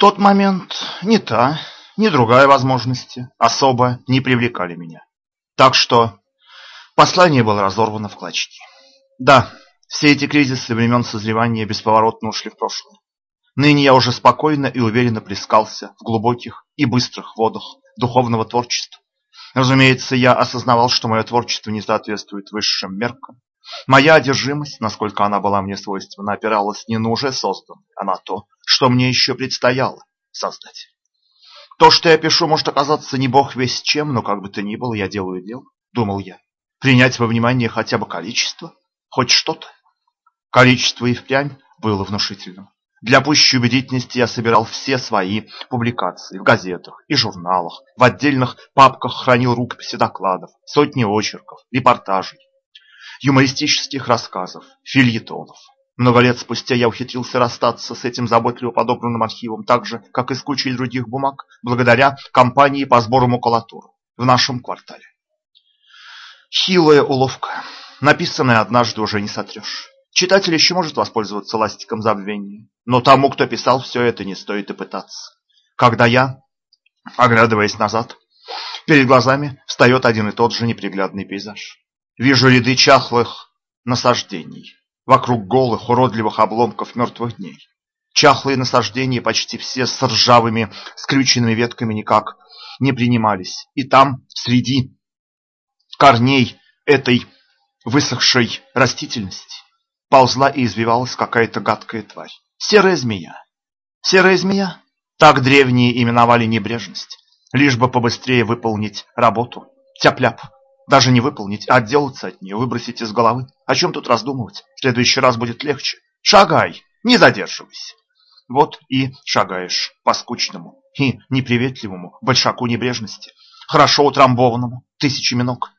тот момент ни та, ни другая возможности особо не привлекали меня. Так что послание было разорвано в клочки. Да, все эти кризисы времен созревания бесповоротно ушли в прошлое. Ныне я уже спокойно и уверенно плескался в глубоких и быстрых водах духовного творчества. Разумеется, я осознавал, что мое творчество не соответствует высшим меркам. Моя одержимость, насколько она была мне свойственна, опиралась не на уже созданное, а на то, что мне еще предстояло создать. То, что я пишу, может оказаться не бог весь чем, но как бы то ни было, я делаю дело, думал я. Принять во внимание хотя бы количество, хоть что-то. Количество и впрямь было внушительным. Для пущей убедительности я собирал все свои публикации в газетах и журналах, в отдельных папках хранил рукописи докладов, сотни очерков, репортажей, юмористических рассказов, фильетонов. Много лет спустя я ухитрился расстаться с этим заботливо подобранным архивом, так же, как и с кучей других бумаг, благодаря компании по сбору макулатуры в нашем квартале. Хилая уловка, написанная однажды уже не сотрешь. Читатель еще может воспользоваться ластиком забвения, но тому, кто писал все это, не стоит и пытаться. Когда я, оглядываясь назад, перед глазами встает один и тот же неприглядный пейзаж. Вижу ряды чахлых насаждений, вокруг голых, уродливых обломков мертвых дней. Чахлые насаждения почти все с ржавыми, скрюченными ветками никак не принимались. И там, среди корней этой высохшей растительности, ползла и извивалась какая-то гадкая тварь. Серая змея. Серая змея? Так древние именовали небрежность. Лишь бы побыстрее выполнить работу. Тяп-ляп. Даже не выполнить, а отделаться от нее, выбросить из головы. О чем тут раздумывать? В следующий раз будет легче. Шагай, не задерживайся. Вот и шагаешь по скучному и неприветливому большаку небрежности, хорошо утрамбованному, тысячами ног.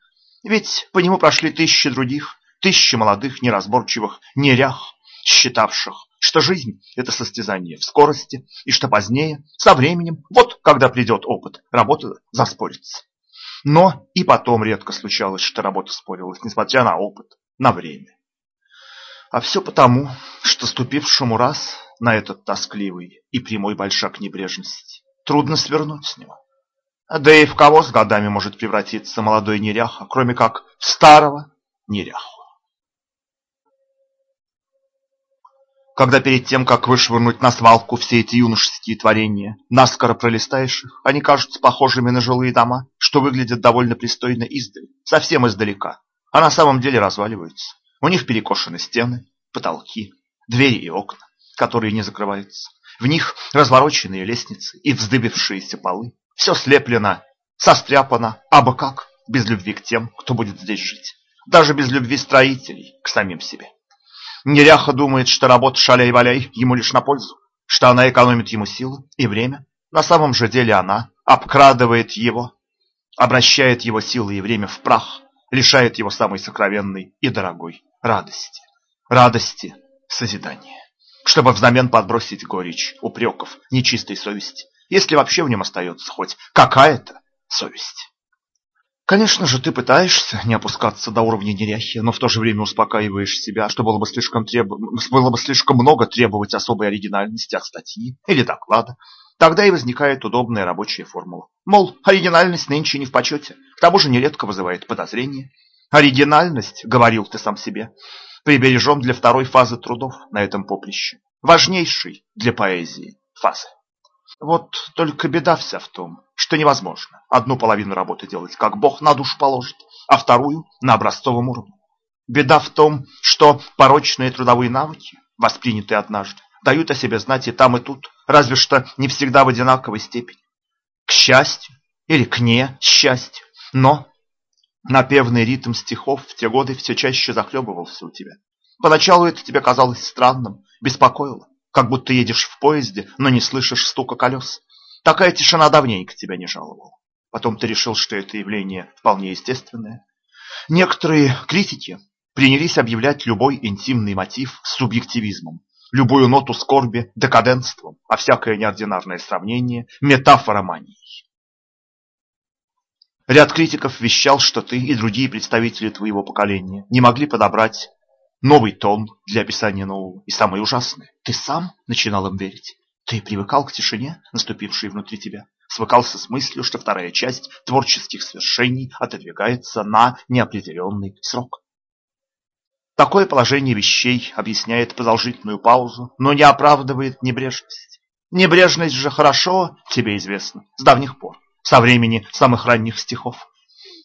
Ведь по нему прошли тысячи других, тысячи молодых, неразборчивых нерях, считавших, что жизнь – это состязание в скорости, и что позднее, со временем, вот когда придет опыт, работа заспорится. Но и потом редко случалось, что работа спорилась, несмотря на опыт, на время. А все потому, что ступившему раз на этот тоскливый и прямой большак небрежности трудно свернуть с него. Да и в кого с годами может превратиться молодой неряха, кроме как в старого неряху. Когда перед тем, как вышвырнуть на свалку все эти юношеские творения, наскоро пролистаешь их, они кажутся похожими на жилые дома, что выглядят довольно пристойно издали, совсем издалека, а на самом деле разваливаются. У них перекошены стены, потолки, двери и окна, которые не закрываются. В них развороченные лестницы и вздыбившиеся полы. Все слеплено, состряпано, абы как, без любви к тем, кто будет здесь жить. Даже без любви строителей к самим себе. Неряха думает, что работа шаляй-валяй ему лишь на пользу, что она экономит ему силы и время. На самом же деле она обкрадывает его, обращает его силы и время в прах, лишает его самой сокровенной и дорогой радости. Радости созидания. Чтобы взамен подбросить горечь упреков нечистой совести, если вообще в нем остается хоть какая-то совесть. Конечно же, ты пытаешься не опускаться до уровня неряхи, но в то же время успокаиваешь себя, что было бы слишком, треб... было бы слишком много требовать особой оригинальности от статьи или доклада. Тогда и возникает удобная рабочая формула. Мол, оригинальность нынче не в почете, к тому же нередко вызывает подозрения. Оригинальность, говорил ты сам себе, прибережем для второй фазы трудов на этом поприще, важнейшей для поэзии фазы. Вот только беда вся в том, что невозможно одну половину работы делать, как Бог на душу положит, а вторую на образцовом уровне. Беда в том, что порочные трудовые навыки, воспринятые однажды, дают о себе знать и там, и тут, разве что не всегда в одинаковой степени. К счастью или к несчастью, но напевный ритм стихов в те годы все чаще захлебывался у тебя. Поначалу это тебе казалось странным, беспокоило как будто едешь в поезде, но не слышишь стука колес. Такая тишина давненько тебя не жаловала. Потом ты решил, что это явление вполне естественное. Некоторые критики принялись объявлять любой интимный мотив субъективизмом, любую ноту скорби декаденством, а всякое неординарное сравнение метафороманией. Ряд критиков вещал, что ты и другие представители твоего поколения не могли подобрать новый тон для описания нового. И самое ужасное, ты сам начинал им верить. Ты привыкал к тишине, наступившей внутри тебя, свыкался с мыслью, что вторая часть творческих свершений отодвигается на неопределенный срок. Такое положение вещей объясняет продолжительную паузу, но не оправдывает небрежность. Небрежность же хорошо тебе известна с давних пор, со времени самых ранних стихов.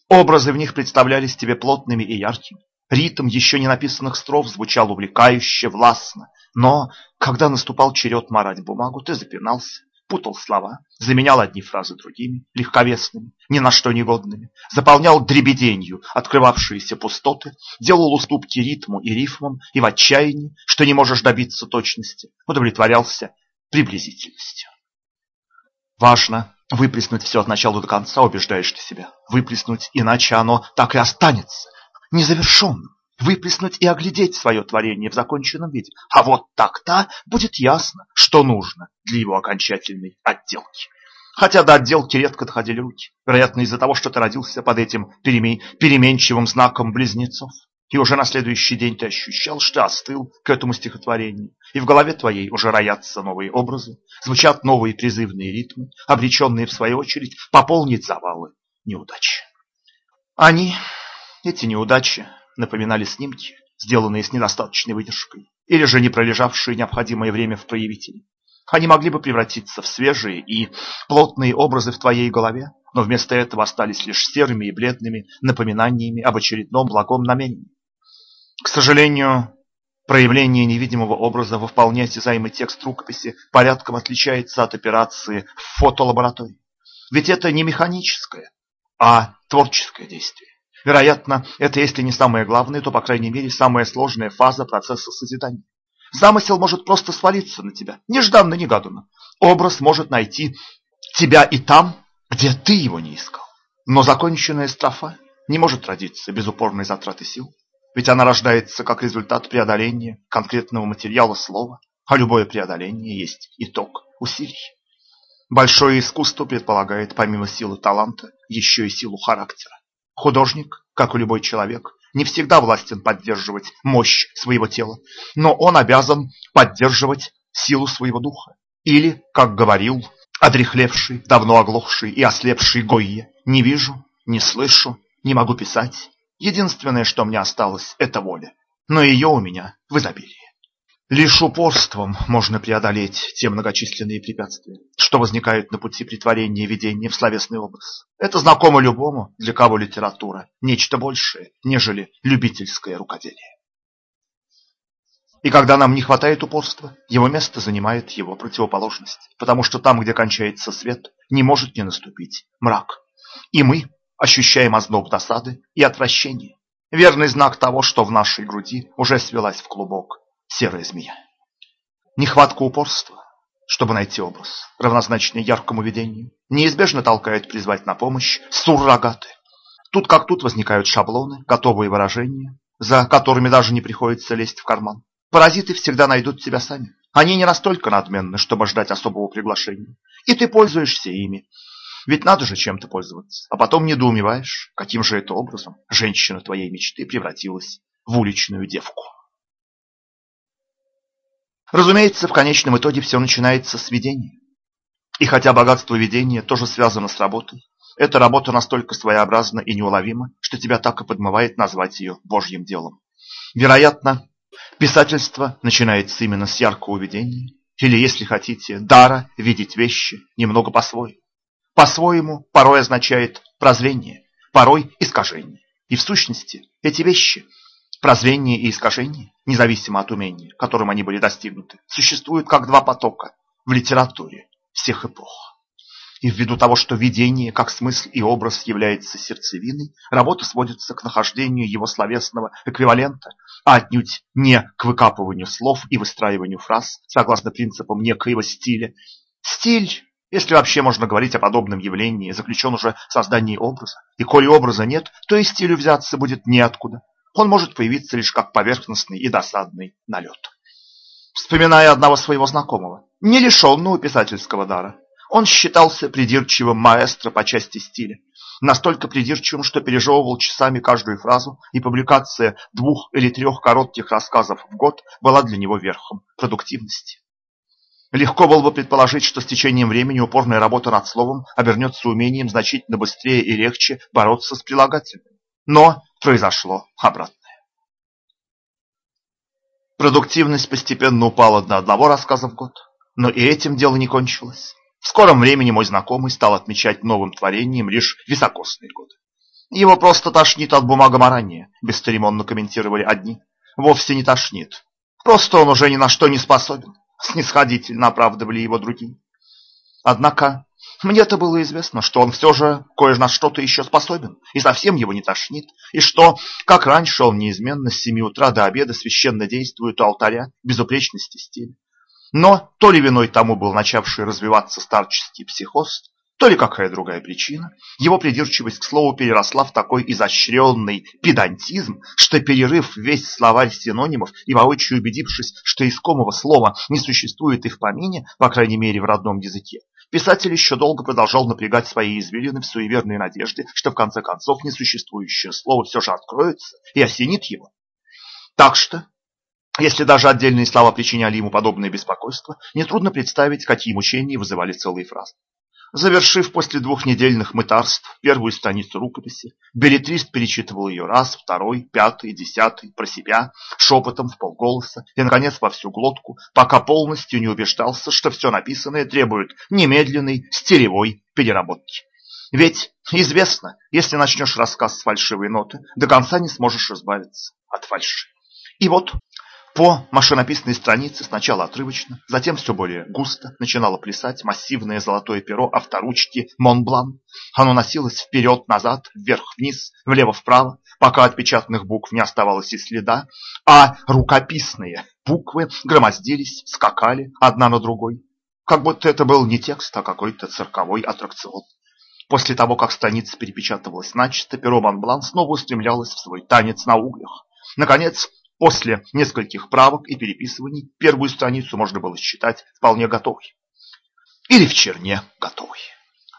Образы в них представлялись тебе плотными и яркими. Ритм еще не написанных строф звучал увлекающе, властно. Но, когда наступал черед марать бумагу, ты запинался, путал слова, заменял одни фразы другими, легковесными, ни на что негодными, заполнял дребеденью открывавшиеся пустоты, делал уступки ритму и рифмам, и в отчаянии, что не можешь добиться точности, удовлетворялся приблизительностью. Важно выплеснуть все от начала до конца, убеждаешь ты себя. Выплеснуть, иначе оно так и останется, незавершенным выплеснуть и оглядеть свое творение в законченном виде. А вот так-то будет ясно, что нужно для его окончательной отделки. Хотя до отделки редко доходили руки. Вероятно, из-за того, что ты родился под этим перемен... переменчивым знаком близнецов. И уже на следующий день ты ощущал, что остыл к этому стихотворению. И в голове твоей уже роятся новые образы, звучат новые призывные ритмы, обреченные, в свою очередь, пополнить завалы неудачи. Они, эти неудачи, напоминали снимки, сделанные с недостаточной выдержкой, или же не пролежавшие необходимое время в проявителе. Они могли бы превратиться в свежие и плотные образы в твоей голове, но вместо этого остались лишь серыми и бледными напоминаниями об очередном благом намерении. К сожалению, проявление невидимого образа во вполне осязаемый текст рукописи порядком отличается от операции в фотолаборатории. Ведь это не механическое, а творческое действие. Вероятно, это если не самое главное, то, по крайней мере, самая сложная фаза процесса созидания. Замысел может просто свалиться на тебя, нежданно-негаданно. Образ может найти тебя и там, где ты его не искал. Но законченная строфа не может родиться без упорной затраты сил. Ведь она рождается как результат преодоления конкретного материала слова, а любое преодоление есть итог усилий. Большое искусство предполагает помимо силы таланта еще и силу характера. Художник, как и любой человек, не всегда властен поддерживать мощь своего тела, но он обязан поддерживать силу своего духа. Или, как говорил одрехлевший, давно оглохший и ослепший Гойе, не вижу, не слышу, не могу писать. Единственное, что мне осталось, это воля. Но ее у меня в изобилии. Лишь упорством можно преодолеть те многочисленные препятствия, что возникают на пути притворения видения в словесный образ. Это знакомо любому, для кого литература – нечто большее, нежели любительское рукоделие. И когда нам не хватает упорства, его место занимает его противоположность, потому что там, где кончается свет, не может не наступить мрак. И мы ощущаем озноб досады и отвращения, верный знак того, что в нашей груди уже свелась в клубок серая змея. Нехватка упорства, чтобы найти образ, равнозначный яркому видению, неизбежно толкает призвать на помощь суррогаты. Тут как тут возникают шаблоны, готовые выражения, за которыми даже не приходится лезть в карман. Паразиты всегда найдут тебя сами. Они не настолько надменны, чтобы ждать особого приглашения. И ты пользуешься ими. Ведь надо же чем-то пользоваться. А потом недоумеваешь, каким же это образом женщина твоей мечты превратилась в уличную девку. Разумеется, в конечном итоге все начинается с видения. И хотя богатство видения тоже связано с работой, эта работа настолько своеобразна и неуловима, что тебя так и подмывает назвать ее Божьим делом. Вероятно, писательство начинается именно с яркого видения, или, если хотите, дара видеть вещи немного по-своему. По-своему порой означает прозрение, порой искажение. И в сущности эти вещи Прозрение и искажение, независимо от умения, которым они были достигнуты, существуют как два потока в литературе всех эпох. И ввиду того, что видение, как смысл и образ является сердцевиной, работа сводится к нахождению его словесного эквивалента, а отнюдь не к выкапыванию слов и выстраиванию фраз, согласно принципам некоего стиля. Стиль, если вообще можно говорить о подобном явлении, заключен уже в создании образа. И коли образа нет, то и стилю взяться будет неоткуда он может появиться лишь как поверхностный и досадный налет. Вспоминая одного своего знакомого, не лишенного писательского дара, он считался придирчивым маэстро по части стиля, настолько придирчивым, что пережевывал часами каждую фразу, и публикация двух или трех коротких рассказов в год была для него верхом продуктивности. Легко было бы предположить, что с течением времени упорная работа над словом обернется умением значительно быстрее и легче бороться с прилагательным. Но произошло обратное. Продуктивность постепенно упала до одного рассказа в год, но и этим дело не кончилось. В скором времени мой знакомый стал отмечать новым творением лишь високосные годы. Его просто тошнит от бумагоморания, бесцеремонно комментировали одни. Вовсе не тошнит. Просто он уже ни на что не способен. Снисходительно оправдывали его другие. Однако мне-то было известно, что он все же кое на что-то еще способен, и совсем его не тошнит, и что, как раньше, он неизменно с семи утра до обеда священно действует у алтаря безупречности стиля. Но то ли виной тому был начавший развиваться старческий психоз, то ли какая другая причина, его придирчивость к слову переросла в такой изощренный педантизм, что, перерыв весь словарь синонимов и воочию убедившись, что искомого слова не существует и в помине, по крайней мере в родном языке, писатель еще долго продолжал напрягать свои извилины в суеверной надежде, что в конце концов несуществующее слово все же откроется и осенит его. Так что, если даже отдельные слова причиняли ему подобное беспокойство, нетрудно представить, какие мучения вызывали целые фразы. Завершив после двухнедельных мытарств первую страницу рукописи, билетрист перечитывал ее раз, второй, пятый, десятый, про себя, шепотом, в полголоса и, наконец, во всю глотку, пока полностью не убеждался, что все написанное требует немедленной стилевой переработки. Ведь известно, если начнешь рассказ с фальшивой ноты, до конца не сможешь избавиться от фальши. И вот по машинописной странице сначала отрывочно, затем все более густо начинало плясать массивное золотое перо авторучки Монблан. Оно носилось вперед-назад, вверх-вниз, влево-вправо, пока от печатных букв не оставалось и следа, а рукописные буквы громоздились, скакали одна на другой, как будто это был не текст, а какой-то цирковой аттракцион. После того, как страница перепечатывалась начисто, перо Монблан снова устремлялось в свой танец на углях. Наконец, После нескольких правок и переписываний первую страницу можно было считать вполне готовой. Или в черне готовой.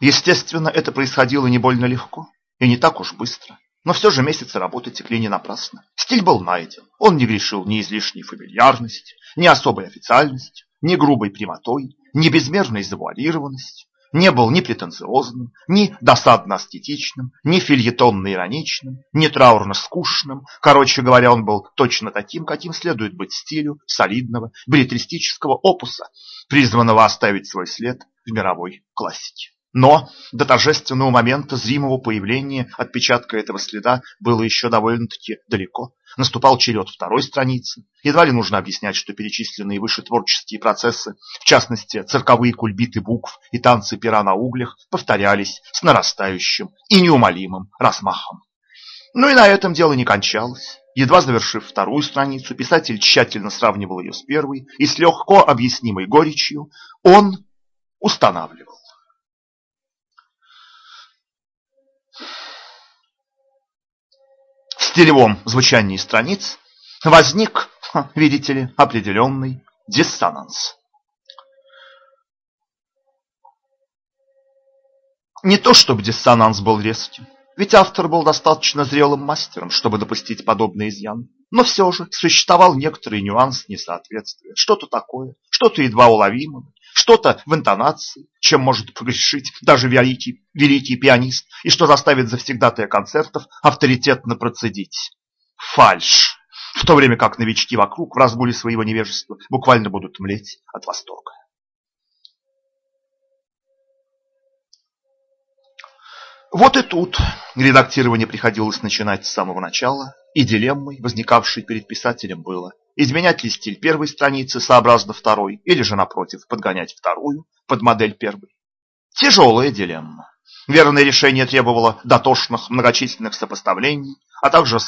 Естественно, это происходило не больно легко и не так уж быстро. Но все же месяцы работы текли не напрасно. Стиль был найден. Он не грешил ни излишней фамильярностью, ни особой официальностью, ни грубой прямотой, ни безмерной завуалированностью не был ни претенциозным, ни досадно-астетичным, ни фильетонно-ироничным, ни траурно-скучным. Короче говоря, он был точно таким, каким следует быть стилю солидного билетристического опуса, призванного оставить свой след в мировой классике. Но до торжественного момента зримого появления отпечатка этого следа было еще довольно-таки далеко. Наступал черед второй страницы. Едва ли нужно объяснять, что перечисленные выше творческие процессы, в частности, цирковые кульбиты букв и танцы пера на углях, повторялись с нарастающим и неумолимым размахом. Ну и на этом дело не кончалось. Едва завершив вторую страницу, писатель тщательно сравнивал ее с первой, и с легко объяснимой горечью он устанавливал. Стилевом звучании страниц возник, видите ли, определенный диссонанс. Не то чтобы диссонанс был резким, ведь автор был достаточно зрелым мастером, чтобы допустить подобный изъян. Но все же существовал некоторый нюанс несоответствия, что-то такое, что-то едва уловимое, что-то в интонации, чем может погрешить даже великий, великий пианист, и что заставит завсегдатая концертов авторитетно процедить. Фальш. В то время как новички вокруг в разгуле своего невежества буквально будут млеть от восторга. Вот и тут редактирование приходилось начинать с самого начала, и дилеммой, возникавшей перед писателем, было изменять ли стиль первой страницы сообразно второй, или же, напротив, подгонять вторую под модель первой. Тяжелая дилемма. Верное решение требовало дотошных многочисленных сопоставлений, а также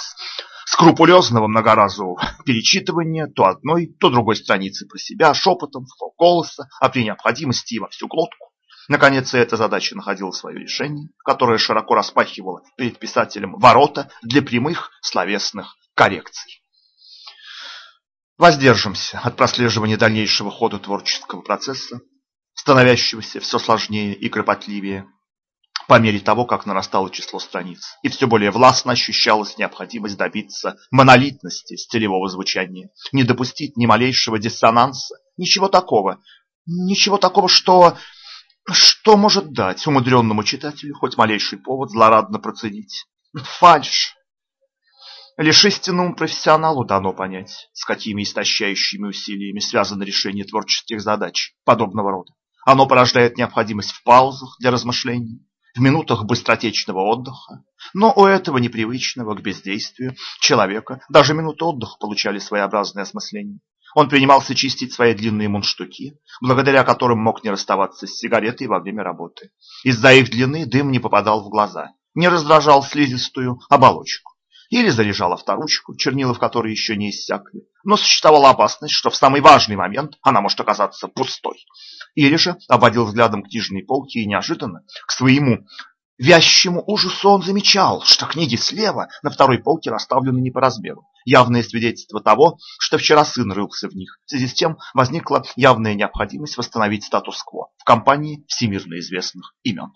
скрупулезного многоразового перечитывания то одной, то другой страницы про себя, шепотом, в полголоса, а при необходимости и во всю глотку. Наконец, эта задача находила свое решение, которое широко распахивало перед писателем ворота для прямых словесных коррекций. Воздержимся от прослеживания дальнейшего хода творческого процесса, становящегося все сложнее и кропотливее по мере того, как нарастало число страниц, и все более властно ощущалась необходимость добиться монолитности стилевого звучания, не допустить ни малейшего диссонанса, ничего такого, Ничего такого, что... Что может дать умудренному читателю хоть малейший повод злорадно процедить? Фальшь. Лишь истинному профессионалу дано понять, с какими истощающими усилиями связано решение творческих задач подобного рода. Оно порождает необходимость в паузах для размышлений, в минутах быстротечного отдыха. Но у этого непривычного к бездействию человека даже минуты отдыха получали своеобразное осмысление. Он принимался чистить свои длинные мундштуки, благодаря которым мог не расставаться с сигаретой во время работы. Из-за их длины дым не попадал в глаза, не раздражал слизистую оболочку. Или заряжал авторучку, чернила в которой еще не иссякли. Но существовала опасность, что в самый важный момент она может оказаться пустой. Или же обводил взглядом книжные полки и неожиданно, к своему вящему ужасу он замечал, что книги слева на второй полке расставлены не по размеру. Явное свидетельство того, что вчера сын рылся в них. В связи с тем возникла явная необходимость восстановить статус-кво в компании всемирно известных имен.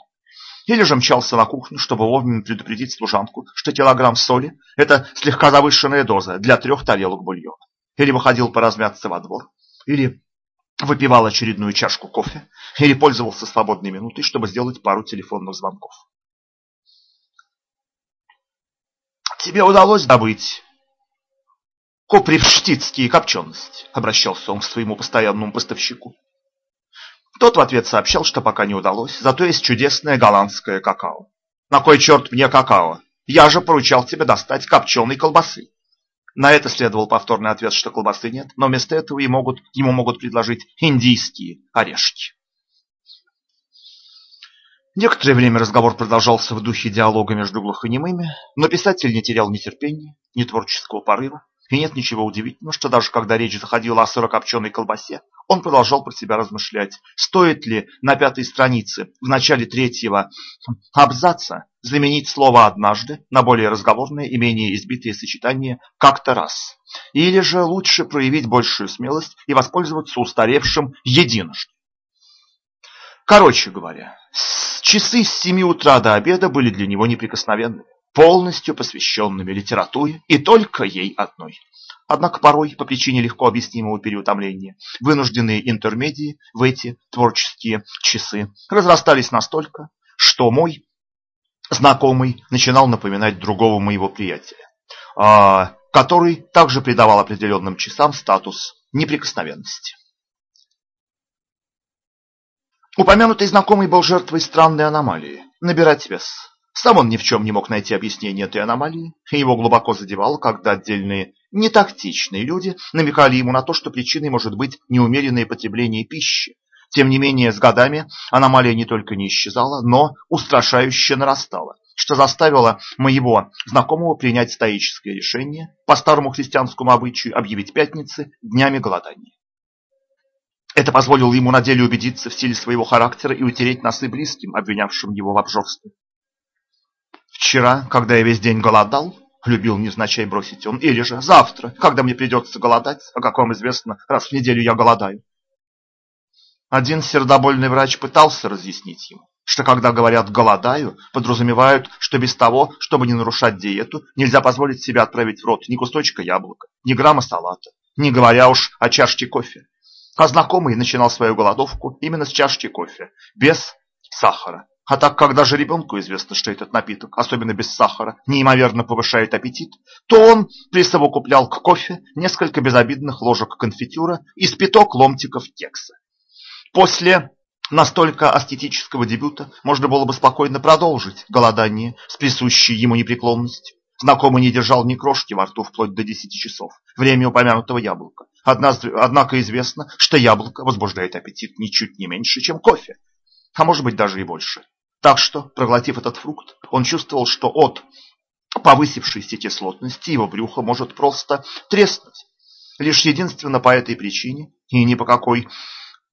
Или же мчался на кухню, чтобы вовремя предупредить служанку, что килограмм соли – это слегка завышенная доза для трех тарелок бульона. Или выходил поразмяться во двор. Или выпивал очередную чашку кофе. Или пользовался свободной минутой, чтобы сделать пару телефонных звонков. «Тебе удалось добыть копривштицкие копчености?» – обращался он к своему постоянному поставщику. Тот в ответ сообщал, что пока не удалось, зато есть чудесное голландское какао. На кой черт мне какао? Я же поручал тебе достать копченой колбасы. На это следовал повторный ответ, что колбасы нет, но вместо этого ему могут, ему могут предложить индийские орешки. Некоторое время разговор продолжался в духе диалога между глухонемыми, но писатель не терял ни терпения, ни творческого порыва. И нет ничего удивительного, что даже когда речь заходила о сырокопченой колбасе, он продолжал про себя размышлять, стоит ли на пятой странице в начале третьего абзаца заменить слово «однажды» на более разговорное и менее избитое сочетание «как-то раз». Или же лучше проявить большую смелость и воспользоваться устаревшим «единожды». Короче говоря, часы с 7 утра до обеда были для него неприкосновенными полностью посвященными литературе и только ей одной. Однако порой, по причине легко объяснимого переутомления, вынужденные интермедии в эти творческие часы разрастались настолько, что мой знакомый начинал напоминать другого моего приятеля, а, который также придавал определенным часам статус неприкосновенности. Упомянутый знакомый был жертвой странной аномалии – набирать вес – сам он ни в чем не мог найти объяснение этой аномалии, и его глубоко задевало, когда отдельные нетактичные люди намекали ему на то, что причиной может быть неумеренное потребление пищи. Тем не менее, с годами аномалия не только не исчезала, но устрашающе нарастала, что заставило моего знакомого принять стоическое решение по старому христианскому обычаю объявить пятницы днями голодания. Это позволило ему на деле убедиться в силе своего характера и утереть носы близким, обвинявшим его в обжорстве. Вчера, когда я весь день голодал, любил невзначай бросить он, или же завтра, когда мне придется голодать, а как вам известно, раз в неделю я голодаю. Один сердобольный врач пытался разъяснить ему, что когда говорят «голодаю», подразумевают, что без того, чтобы не нарушать диету, нельзя позволить себе отправить в рот ни кусочка яблока, ни грамма салата, не говоря уж о чашке кофе. А знакомый начинал свою голодовку именно с чашки кофе, без сахара. А так как даже ребенку известно, что этот напиток, особенно без сахара, неимоверно повышает аппетит, то он присовокуплял к кофе несколько безобидных ложек конфитюра и спиток ломтиков кекса. После настолько астетического дебюта можно было бы спокойно продолжить голодание с присущей ему непреклонностью. Знакомый не держал ни крошки во рту вплоть до 10 часов, время упомянутого яблока. Однако известно, что яблоко возбуждает аппетит ничуть не меньше, чем кофе, а может быть даже и больше. Так что, проглотив этот фрукт, он чувствовал, что от повысившейся кислотности его брюхо может просто треснуть. Лишь единственно по этой причине, и ни по какой-нибудь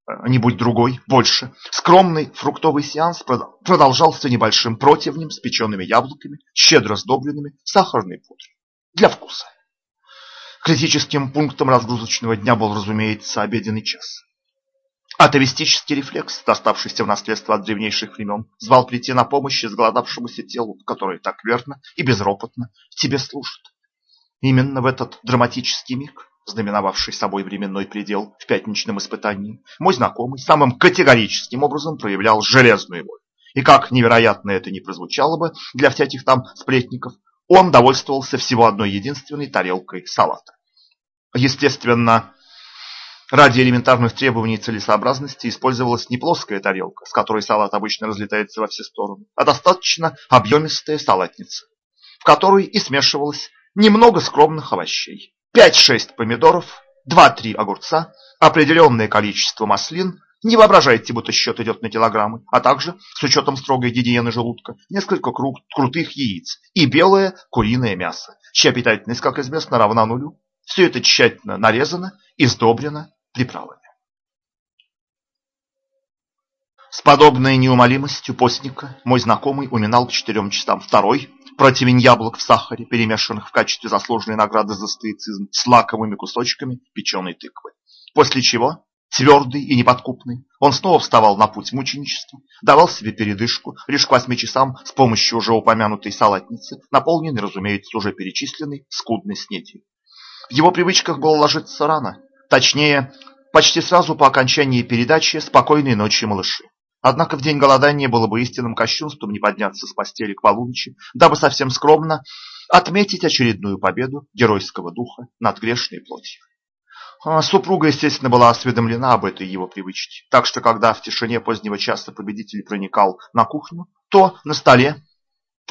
э, другой, больше, скромный фруктовый сеанс продолжался небольшим противнем с печеными яблоками, щедро сдобренными сахарной пудрой. Для вкуса. Критическим пунктом разгрузочного дня был, разумеется, обеденный час. Атовистический рефлекс, доставшийся в наследство от древнейших времен, звал прийти на помощь изголодавшемуся телу, которое так верно и безропотно тебе служит. Именно в этот драматический миг знаменовавший собой временной предел в пятничном испытании, мой знакомый самым категорическим образом проявлял железную волю. И как невероятно это не прозвучало бы для всяких там сплетников, он довольствовался всего одной единственной тарелкой салата. Естественно, ради элементарных требований целесообразности использовалась не плоская тарелка, с которой салат обычно разлетается во все стороны, а достаточно объемистая салатница, в которой и смешивалось немного скромных овощей. 5-6 помидоров, 2-3 огурца, определенное количество маслин, не воображайте, будто счет идет на килограммы, а также, с учетом строгой гигиены желудка, несколько кру крутых яиц и белое куриное мясо, чья питательность, как известно, равна нулю. Все это тщательно нарезано и сдобрено приправами. С подобной неумолимостью постника мой знакомый уминал к четырем часам второй противень яблок в сахаре, перемешанных в качестве заслуженной награды за стоицизм с лаковыми кусочками печеной тыквы. После чего, твердый и неподкупный, он снова вставал на путь мученичества, давал себе передышку лишь к восьми часам с помощью уже упомянутой салатницы, наполненной, разумеется, уже перечисленной скудной снетью. В его привычках было ложиться рано, точнее, почти сразу по окончании передачи «Спокойной ночи, малыши». Однако в день голодания было бы истинным кощунством не подняться с постели к полуночи, дабы совсем скромно отметить очередную победу геройского духа над грешной плотью. А супруга, естественно, была осведомлена об этой его привычке, так что когда в тишине позднего часа победитель проникал на кухню, то на столе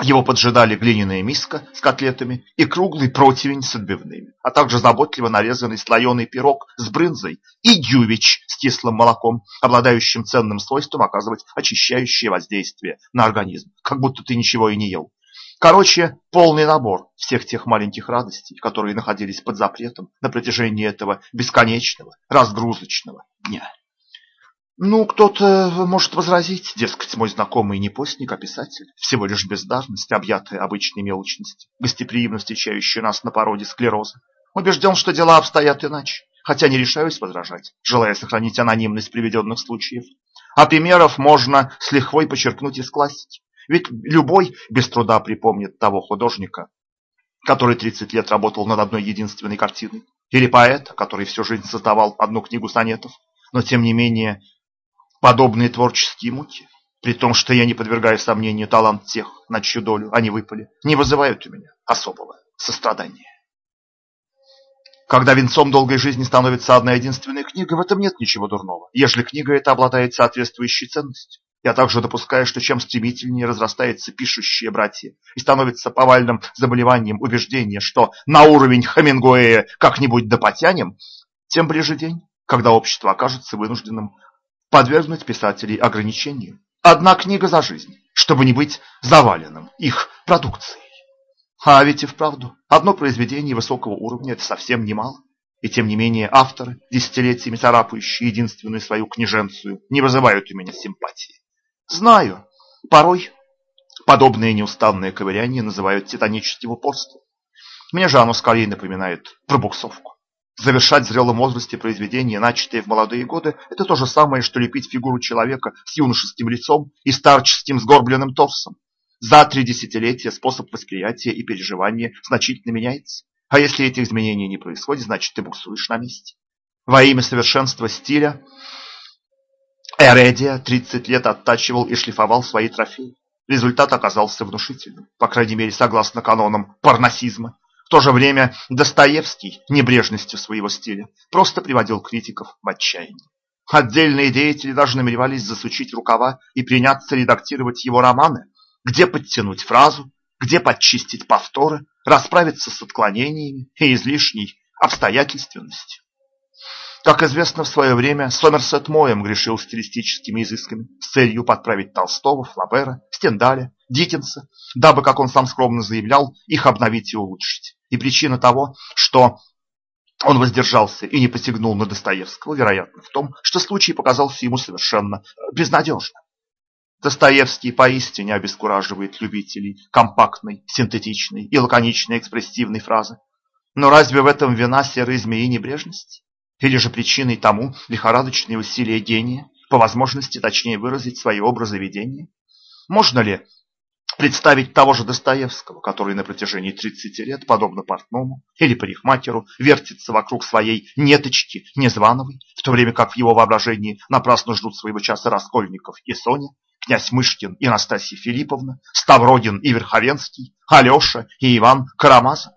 его поджидали глиняная миска с котлетами и круглый противень с отбивными, а также заботливо нарезанный слоеный пирог с брынзой и дювич с кислым молоком, обладающим ценным свойством оказывать очищающее воздействие на организм, как будто ты ничего и не ел. Короче, полный набор всех тех маленьких радостей, которые находились под запретом на протяжении этого бесконечного разгрузочного дня. Ну, кто-то может возразить, дескать, мой знакомый не постник, а писатель. Всего лишь бездарность, объятая обычной мелочностью, гостеприимно встречающая нас на породе склероза. Убежден, что дела обстоят иначе, хотя не решаюсь возражать, желая сохранить анонимность приведенных случаев. А примеров можно с лихвой почерпнуть из классики. Ведь любой без труда припомнит того художника, который 30 лет работал над одной единственной картиной, или поэта, который всю жизнь создавал одну книгу сонетов, но тем не менее подобные творческие муки, при том, что я не подвергаю сомнению талант тех, на чью долю они выпали, не вызывают у меня особого сострадания. Когда венцом долгой жизни становится одна единственная книга, в этом нет ничего дурного, ежели книга эта обладает соответствующей ценностью. Я также допускаю, что чем стремительнее разрастается пишущее братья и становится повальным заболеванием убеждение, что на уровень Хемингуэя как-нибудь допотянем, тем ближе день, когда общество окажется вынужденным подвергнуть писателей ограничению. Одна книга за жизнь, чтобы не быть заваленным их продукцией. А ведь и вправду, одно произведение высокого уровня – это совсем немало. И тем не менее авторы, десятилетиями царапающие единственную свою книженцию, не вызывают у меня симпатии. Знаю, порой подобные неустанные ковыряния называют титаническим упорством. Мне же оно скорее напоминает пробуксовку. Завершать в зрелом возрасте произведение, начатое в молодые годы, это то же самое, что лепить фигуру человека с юношеским лицом и старческим сгорбленным торсом. За три десятилетия способ восприятия и переживания значительно меняется. А если этих изменений не происходит, значит ты буксуешь на месте. Во имя совершенства стиля Эредия 30 лет оттачивал и шлифовал свои трофеи. Результат оказался внушительным, по крайней мере согласно канонам парнасизма то же время Достоевский небрежностью своего стиля просто приводил критиков в отчаяние. Отдельные деятели даже намеревались засучить рукава и приняться редактировать его романы, где подтянуть фразу, где подчистить повторы, расправиться с отклонениями и излишней обстоятельственностью. Как известно, в свое время Сомерсет Моем грешил стилистическими изысками с целью подправить Толстого, Флабера, Стендаля, Диккенса, дабы, как он сам скромно заявлял, их обновить и улучшить. И причина того, что он воздержался и не посягнул на Достоевского, вероятно, в том, что случай показался ему совершенно э, безнадежным. Достоевский поистине обескураживает любителей компактной, синтетичной и лаконичной экспрессивной фразы. Но разве в этом вина серой змеи небрежности? Или же причиной тому лихорадочные усилия гения, по возможности точнее выразить свои образы видения? Можно ли Представить того же Достоевского, который на протяжении 30 лет, подобно портному или парикмахеру, вертится вокруг своей неточки Незвановой, в то время как в его воображении напрасно ждут своего часа Раскольников и Соня, князь Мышкин и Настасья Филипповна, Ставродин и Верховенский, Алеша и Иван Карамазов.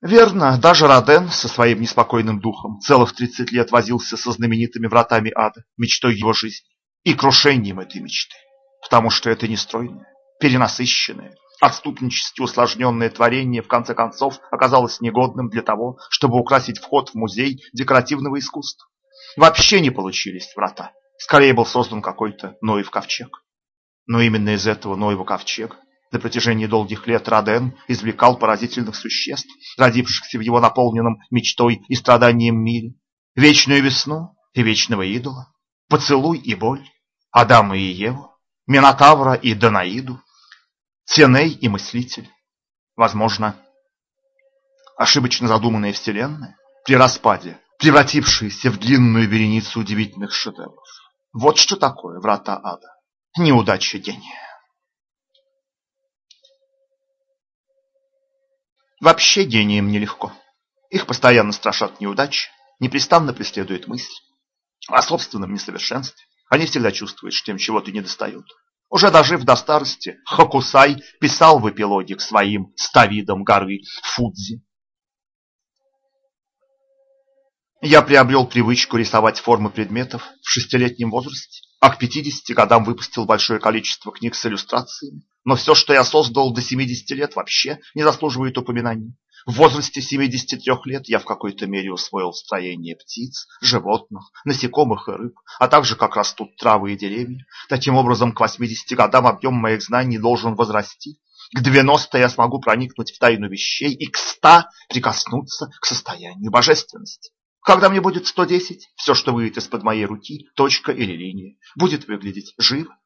Верно, даже Роден со своим неспокойным духом целых 30 лет возился со знаменитыми вратами ада, мечтой его жизни и крушением этой мечты, потому что это нестройное, перенасыщенное, отступнически усложненное творение в конце концов оказалось негодным для того, чтобы украсить вход в музей декоративного искусства. Вообще не получились врата. Скорее был создан какой-то Ноев ковчег. Но именно из этого Ноева ковчега на протяжении долгих лет Роден извлекал поразительных существ, родившихся в его наполненном мечтой и страданием мире. Вечную весну и вечного идола, поцелуй и боль, Адама и Еву, Минотавра и Данаиду, Теней и Мыслитель. Возможно, ошибочно задуманная вселенная при распаде, превратившаяся в длинную вереницу удивительных шедевров. Вот что такое врата ада. Неудача гения. Вообще гениям нелегко. Их постоянно страшат неудачи, непрестанно преследует мысль о собственном несовершенстве. Они всегда чувствуют, что им чего-то недостает. Уже дожив до старости, Хокусай писал в эпилоге к своим ставидам горы Фудзи. Я приобрел привычку рисовать формы предметов в шестилетнем возрасте, а к 50 годам выпустил большое количество книг с иллюстрациями. Но все, что я создал до 70 лет, вообще не заслуживает упоминаний. В возрасте 73 лет я в какой-то мере усвоил строение птиц, животных, насекомых и рыб, а также как растут травы и деревья. Таким образом, к 80 годам объем моих знаний должен возрасти. К 90 я смогу проникнуть в тайну вещей и к 100 прикоснуться к состоянию божественности. Когда мне будет 110, все, что выйдет из-под моей руки, точка или линия, будет выглядеть живо.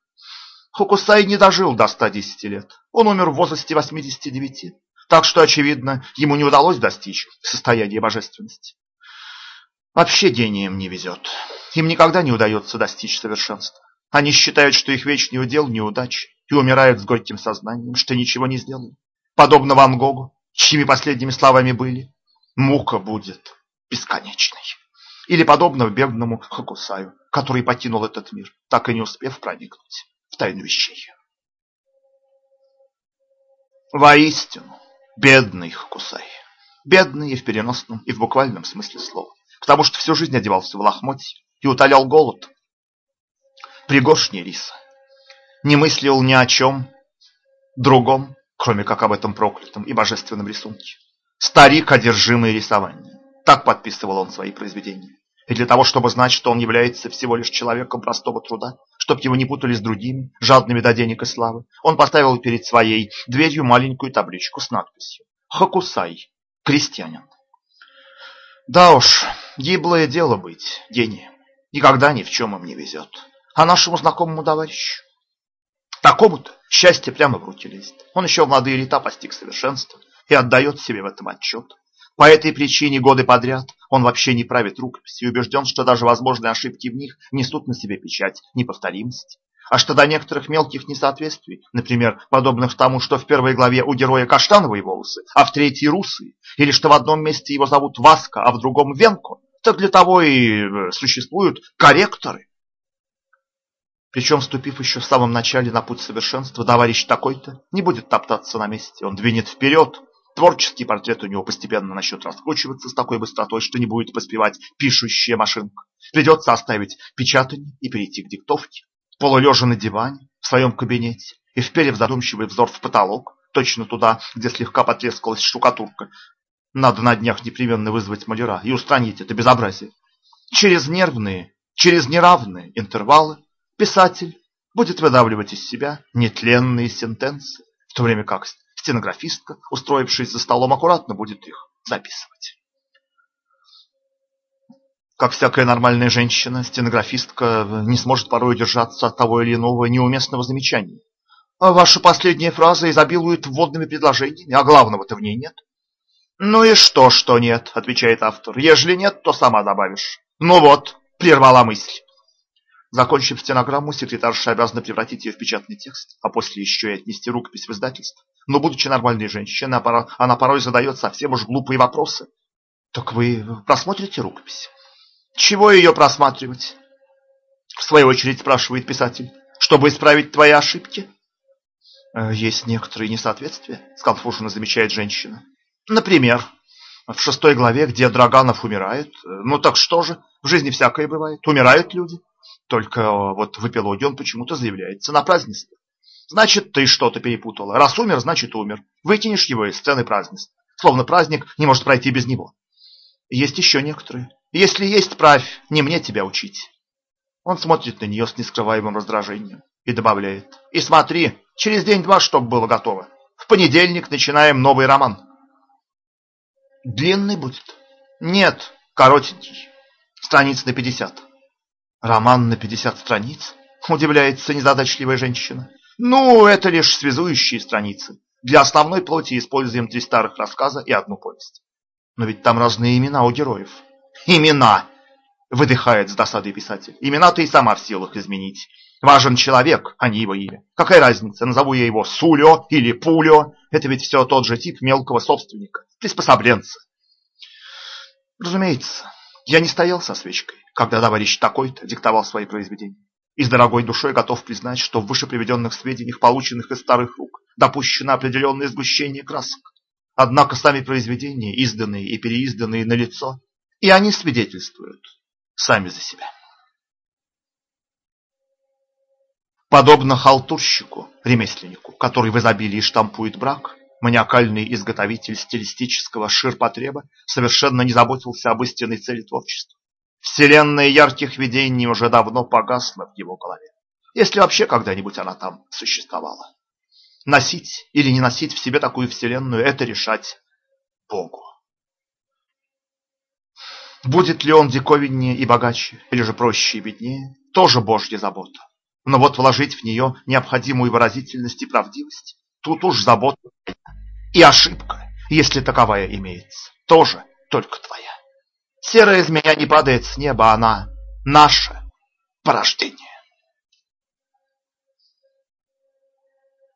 Хокусай не дожил до 110 лет. Он умер в возрасте 89. Так что, очевидно, ему не удалось достичь состояния божественности. Вообще гениям не везет. Им никогда не удается достичь совершенства. Они считают, что их вечный удел – неудачи, и умирают с горьким сознанием, что ничего не сделали. Подобно Ван Гогу, чьими последними словами были «Мука будет бесконечной». Или подобно бедному Хокусаю, который покинул этот мир, так и не успев проникнуть в тайну вещей. Воистину, Бедный Хокусай. Бедный и в переносном, и в буквальном смысле слова. Потому что всю жизнь одевался в лохмотье и утолял голод. Пригоршни риса. Не мыслил ни о чем другом, кроме как об этом проклятом и божественном рисунке. Старик, одержимый рисованием. Так подписывал он свои произведения. И для того, чтобы знать, что он является всего лишь человеком простого труда, чтоб его не путали с другими, жадными до денег и славы, он поставил перед своей дверью маленькую табличку с надписью «Хакусай, крестьянин». Да уж, гиблое дело быть гением. Никогда ни в чем им не везет. А нашему знакомому товарищу? Такому-то счастье прямо в руки лезет. Он еще в молодые лета постиг совершенство и отдает себе в этом отчет. По этой причине годы подряд он вообще не правит рукописи и убежден, что даже возможные ошибки в них несут на себе печать неповторимости. А что до некоторых мелких несоответствий, например, подобных тому, что в первой главе у героя каштановые волосы, а в третьей русые, или что в одном месте его зовут Васка, а в другом Венко, так для того и э, существуют корректоры. Причем, вступив еще в самом начале на путь совершенства, товарищ такой-то не будет топтаться на месте, он двинет вперед, Творческий портрет у него постепенно начнет раскручиваться с такой быстротой, что не будет поспевать пишущая машинка. Придется оставить печатание и перейти к диктовке. Полулежа на диване в своем кабинете и вперев задумчивый взор в потолок, точно туда, где слегка потрескалась штукатурка. Надо на днях непременно вызвать маляра и устранить это безобразие. Через нервные, через неравные интервалы писатель будет выдавливать из себя нетленные сентенции, в то время как стенографистка, устроившись за столом, аккуратно будет их записывать. Как всякая нормальная женщина, стенографистка не сможет порой удержаться от того или иного неуместного замечания. А ваша последняя фраза изобилует вводными предложениями, а главного-то в ней нет. «Ну и что, что нет?» – отвечает автор. «Ежели нет, то сама добавишь». «Ну вот», – прервала мысль. Закончив стенограмму, секретарша обязана превратить ее в печатный текст, а после еще и отнести рукопись в издательство. Но, будучи нормальной женщиной, она порой задает совсем уж глупые вопросы. Так вы просмотрите рукопись? Чего ее просматривать? В свою очередь спрашивает писатель. Чтобы исправить твои ошибки? Э, есть некоторые несоответствия, сконфуженно замечает женщина. Например, в шестой главе, где Драганов умирает. Ну так что же, в жизни всякое бывает. Умирают люди. Только вот в эпилоге он почему-то заявляется на празднестве. Значит, ты что-то перепутала. Раз умер, значит умер. Выкинешь его из сцены празднества. Словно праздник не может пройти без него. Есть еще некоторые. Если есть, правь, не мне тебя учить. Он смотрит на нее с нескрываемым раздражением и добавляет. И смотри, через день-два, чтобы было готово. В понедельник начинаем новый роман. Длинный будет? Нет, коротенький. Страниц на пятьдесят. Роман на пятьдесят страниц? Удивляется незадачливая женщина. Ну, это лишь связующие страницы. Для основной плоти используем три старых рассказа и одну повесть. Но ведь там разные имена у героев. Имена! Выдыхает с досадой писатель. Имена ты и сама в силах изменить. Важен человек, а не его имя. Какая разница, назову я его Сулио или Пулио. Это ведь все тот же тип мелкого собственника, приспособленца. Разумеется, я не стоял со свечкой, когда товарищ такой-то диктовал свои произведения. И с дорогой душой готов признать, что в выше приведенных сведениях, полученных из старых рук, допущено определенное сгущение красок. Однако сами произведения, изданные и переизданные на лицо, и они свидетельствуют сами за себя. Подобно халтурщику, ремесленнику, который в изобилии штампует брак, маниакальный изготовитель стилистического ширпотреба совершенно не заботился об истинной цели творчества. Вселенная ярких видений уже давно погасла в его голове, если вообще когда-нибудь она там существовала. Носить или не носить в себе такую вселенную – это решать Богу. Будет ли он диковиннее и богаче, или же проще и беднее, тоже Божья забота. Но вот вложить в нее необходимую выразительность и правдивость, тут уж забота и ошибка, если таковая имеется, тоже только твоя. Серая змея не падает с неба, она наше порождение.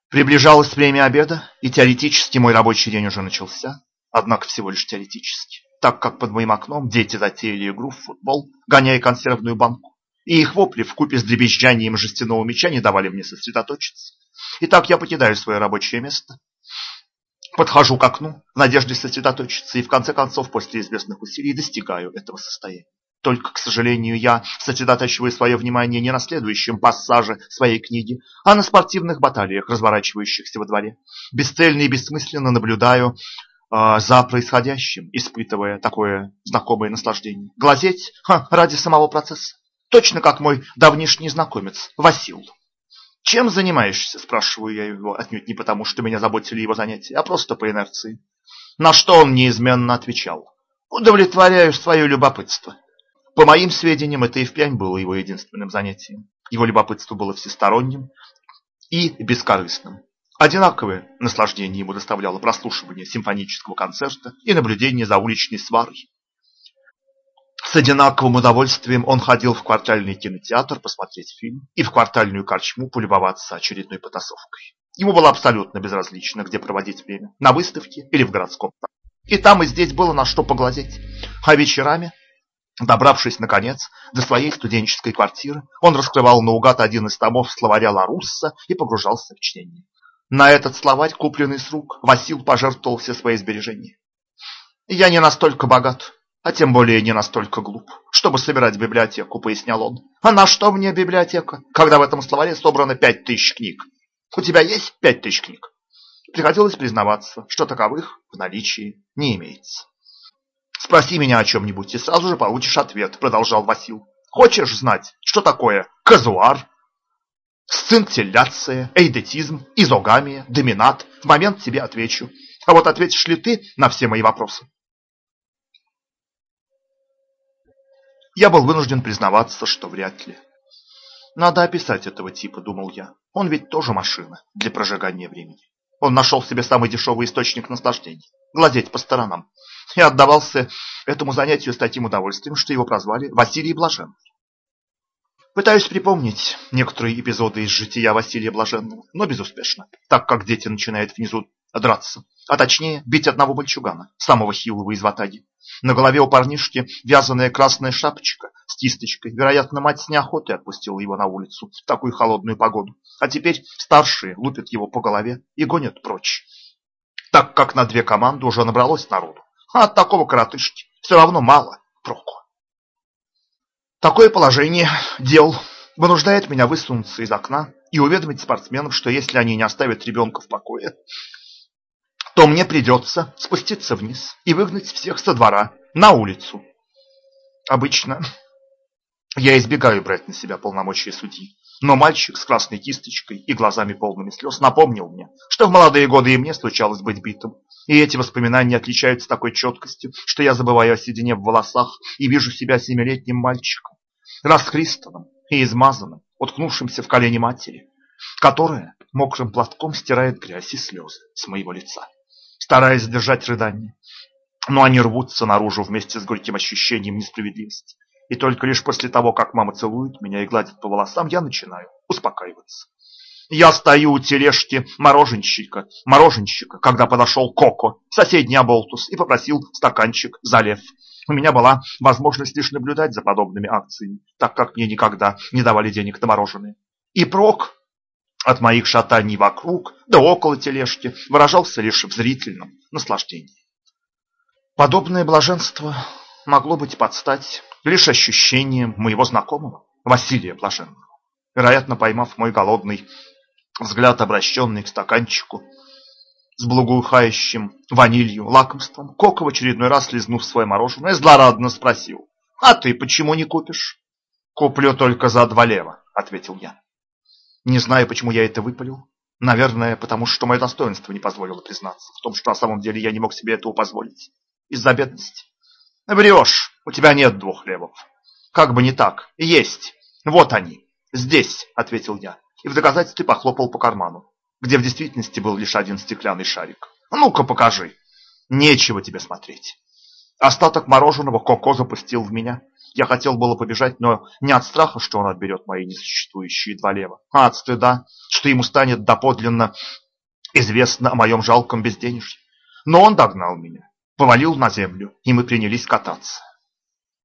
Приближалось время обеда, и теоретически мой рабочий день уже начался, однако всего лишь теоретически, так как под моим окном дети затеяли игру в футбол, гоняя консервную банку, и их вопли вкупе с дребезжанием жестяного мяча не давали мне сосредоточиться. Итак, я покидаю свое рабочее место, подхожу к окну в надежде сосредоточиться, и в конце концов, после известных усилий, достигаю этого состояния. Только, к сожалению, я сосредотачиваю свое внимание не на следующем пассаже своей книги, а на спортивных баталиях, разворачивающихся во дворе. Бесцельно и бессмысленно наблюдаю э, за происходящим, испытывая такое знакомое наслаждение. Глазеть ха, ради самого процесса. Точно как мой давнишний знакомец Васил. «Чем занимаешься?» – спрашиваю я его, отнюдь не потому, что меня заботили его занятия, а просто по инерции. На что он неизменно отвечал. «Удовлетворяю свое любопытство». По моим сведениям, это и впрямь было его единственным занятием. Его любопытство было всесторонним и бескорыстным. Одинаковое наслаждение ему доставляло прослушивание симфонического концерта и наблюдение за уличной сварой. С одинаковым удовольствием он ходил в квартальный кинотеатр посмотреть фильм и в квартальную корчму полюбоваться очередной потасовкой. Ему было абсолютно безразлично, где проводить время, на выставке или в городском. И там, и здесь было на что поглазеть. А вечерами Добравшись, наконец, до своей студенческой квартиры, он раскрывал наугад один из томов словаря Ларусса и погружался в чтение. На этот словарь, купленный с рук, Васил пожертвовал все свои сбережения. «Я не настолько богат, а тем более не настолько глуп, чтобы собирать библиотеку», — пояснял он. «А на что мне библиотека, когда в этом словаре собрано пять тысяч книг? У тебя есть пять тысяч книг?» Приходилось признаваться, что таковых в наличии не имеется. Спроси меня о чем-нибудь, и сразу же получишь ответ, продолжал Васил. Хочешь знать, что такое казуар, сцинтилляция, эйдетизм, изогамия, доминат? В момент тебе отвечу. А вот ответишь ли ты на все мои вопросы? Я был вынужден признаваться, что вряд ли. Надо описать этого типа, думал я. Он ведь тоже машина для прожигания времени. Он нашел себе самый дешевый источник наслаждений – глазеть по сторонам и отдавался этому занятию с таким удовольствием, что его прозвали Василий Блаженный. Пытаюсь припомнить некоторые эпизоды из жития Василия Блаженного, но безуспешно, так как дети начинают внизу драться, а точнее бить одного мальчугана, самого хилого из ватаги. На голове у парнишки вязаная красная шапочка с кисточкой. Вероятно, мать с неохотой отпустила его на улицу в такую холодную погоду. А теперь старшие лупят его по голове и гонят прочь. Так как на две команды уже набралось народу. А от такого коротышки все равно мало проку. Такое положение дел вынуждает меня высунуться из окна и уведомить спортсменов, что если они не оставят ребенка в покое, то мне придется спуститься вниз и выгнать всех со двора на улицу. Обычно я избегаю брать на себя полномочия судьи, но мальчик с красной кисточкой и глазами полными слез напомнил мне, что в молодые годы и мне случалось быть битым. И эти воспоминания отличаются такой четкостью, что я забываю о седине в волосах и вижу себя семилетним мальчиком, расхристанным и измазанным, уткнувшимся в колени матери, которая мокрым платком стирает грязь и слезы с моего лица, стараясь сдержать рыдания. Но они рвутся наружу вместе с горьким ощущением несправедливости. И только лишь после того, как мама целует меня и гладит по волосам, я начинаю успокаиваться. Я стою у тележки мороженщика, мороженщика, когда подошел Коко, соседний оболтус, и попросил стаканчик за лев. У меня была возможность лишь наблюдать за подобными акциями, так как мне никогда не давали денег на мороженое. И прок от моих шатаний вокруг да около тележки выражался лишь в зрительном наслаждении. Подобное блаженство могло быть подстать лишь ощущением моего знакомого Василия Блаженного. Вероятно, поймав мой голодный взгляд, обращенный к стаканчику с благоухающим ванилью лакомством, Кока в очередной раз, лизнув свое мороженое, злорадно спросил, «А ты почему не купишь?» «Куплю только за два лева», — ответил я. Не знаю, почему я это выпалил. Наверное, потому что мое достоинство не позволило признаться в том, что на самом деле я не мог себе этого позволить. Из-за бедности. Врешь, у тебя нет двух левов. Как бы не так. Есть. Вот они. Здесь, ответил я. И в доказательстве похлопал по карману, где в действительности был лишь один стеклянный шарик. Ну-ка покажи. Нечего тебе смотреть. Остаток мороженого Коко запустил в меня. Я хотел было побежать, но не от страха, что он отберет мои несуществующие два лева, а от стыда, что ему станет доподлинно известно о моем жалком безденежье. Но он догнал меня, повалил на землю, и мы принялись кататься.